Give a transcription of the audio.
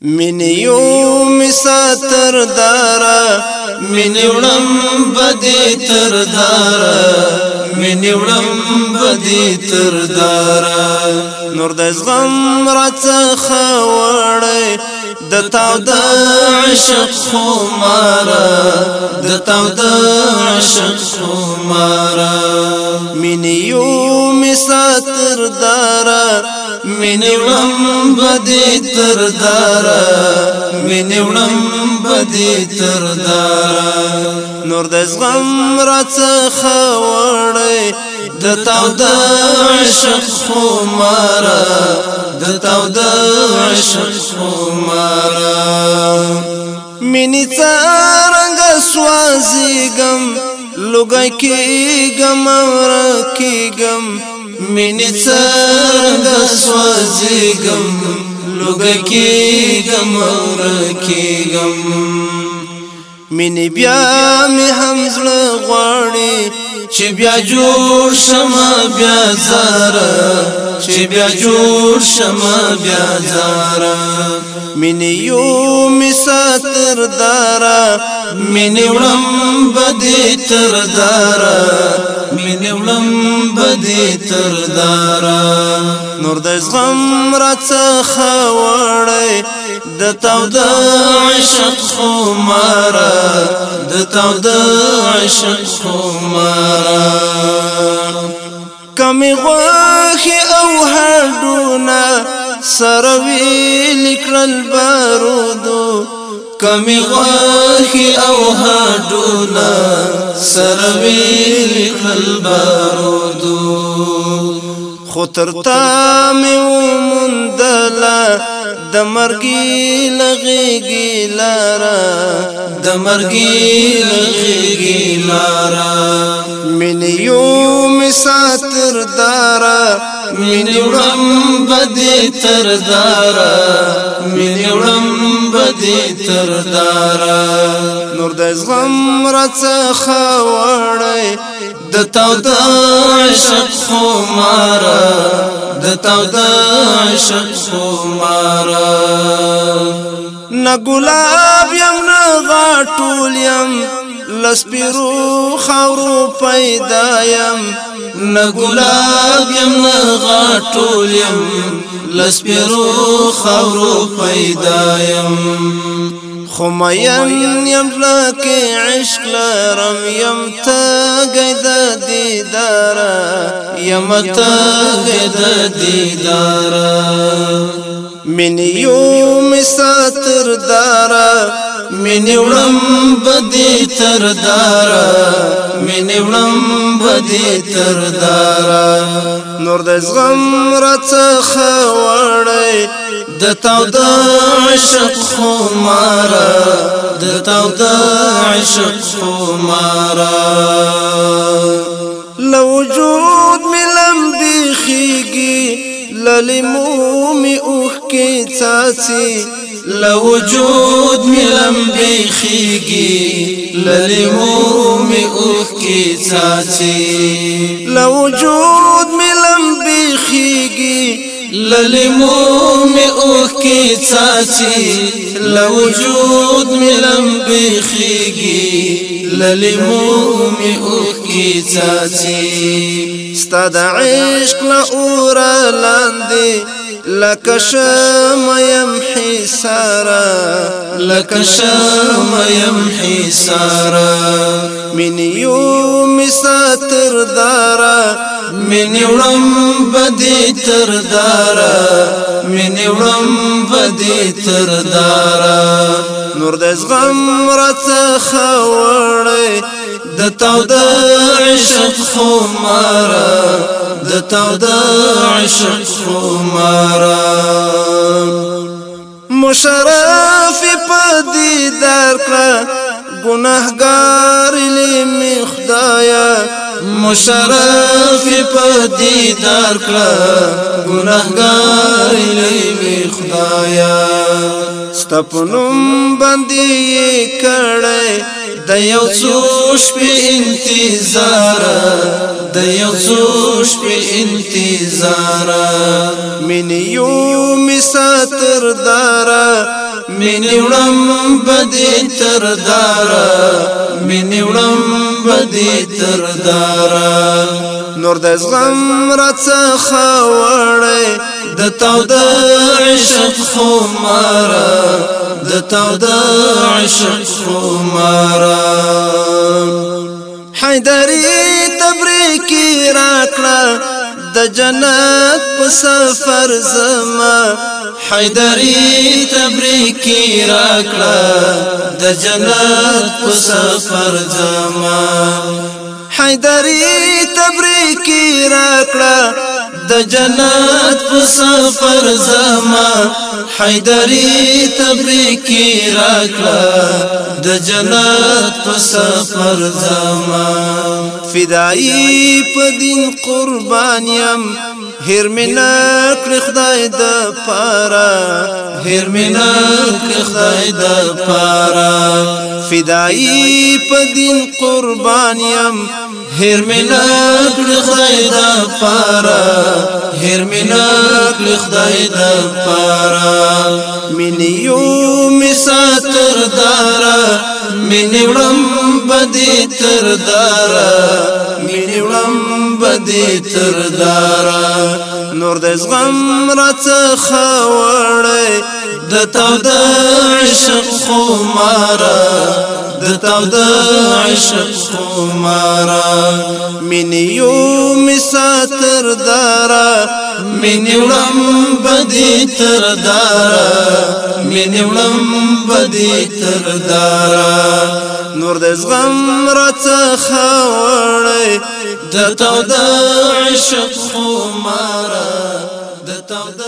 منیو مسا تر دارا منیوڑم بدی تر دارا منیوڑم بدی تر دارا نور د زغم راڅ خوړې د تاو د عشق خمارا د تاو د عشق خمارا منیو مسا تر دارا منیولم بدی تر دارا منیولم بدی تر دارا نور د زغم را څخه وړي د تاو د عشق خو مارا د تاو د عشق خو مارا منی څنګه سوازي غم لګای کی غم ور کی غم منی څنګه سوځيګم لوګکیګم ورکیګم منی بیا می همزړ غواړي چې بیا جوړ شمه بیا زره چې بیا جوړ شمه بیا زارا من یو مساتر دارا من ولم بدی تر دارا مين وړم بدی تر دارا نور د زغم را څخه وړي د تاو د عشق خمارا د تاو د عشق خمارا کمی غوخي او هډونه سروي لیکل بارودو کمی غوخی او هادونا سرویل کل بارودو خطر تامی و د مرګي لغيږي لارا د مرګي لغيږي لارا من يوم ساتر دارا من وړم بدې تر دارا من وړم بدې تر دارا نور د زغم رڅ خوړې د تاو د عشق خو مارا د تاو د عشق خمار نه ګلاب یم نه غاټول یم لسپیرو خورو پیدا یم نه ګلاب یم نه غاټول یم لسپیرو خورو پیدا یم خمین یم لکی عشق لرم یم تا گید دیدارا یم تا گید دیدارا من یوم ساتر دارا من ولم بدی تر دارا من ولم بدی تر دارا نور د زغم را څخه وړی د تاو د عشق خمار د تاو د عشق خمار لوجود ملم بخيږي للمومي اوخ کې تاسي لوجود ملم بخيږي للمومي اوخ کې تاسي لوجود ملم بخيږي للمومي می اوخ کی چاچی لوجود می لمبی خیگی للمو می اوخ کی چاچی ستا د عشق لا اور لاندې لکشم يم حسارا لکشم يم حسارا من یو مساتر دارا من وړم بدی تر دارا من وړم بدی تر دارا نور د زغم را څخه وړي د تاو د عشق خو مارا د تاو د عشق خو مارا مشرف پدی درکړه گناهګار لې خدایا مشرف په دیدار کړه ګناهګار لې خدایا ستپنوم باندې کړه د یو څو شپې انتظار د یو سوش په انتظار من یو مساتر دارا من وړم بدې تر دارا من وړم بدې تر دارا نور د زغم را څخه وړې د تاو د عشق خو مارا د تاو د عشق خو مارا حیدری می راکړه د جنت په سفر زما حیدری تبریک راکړه د جنت په سفر زما حیدری تبریک راکړه د جنت په سفر زما حیدری تبریکی راکړه د جنت په سفر زما فدای په دین قربانیم هر مینا کړ خدای د پارا هر مینا کړ خدای د پارا فدای په دین قربانیم هر مینا کړ خدای دا پارا هر مینا کړ خدای دا پارا منیو مساتر دارا منیوړم بدی تر دارا منیوړم بدی تر دارا نور د زغم را څخه وړي د تاو د عشق خمارا د تاو د عشق خمارا من یو مساتر دارا من ولم بدی تر دارا من ولم بدی تر دارا زور د زغم را څخه وړي د تو د عشق خو مارا د تو د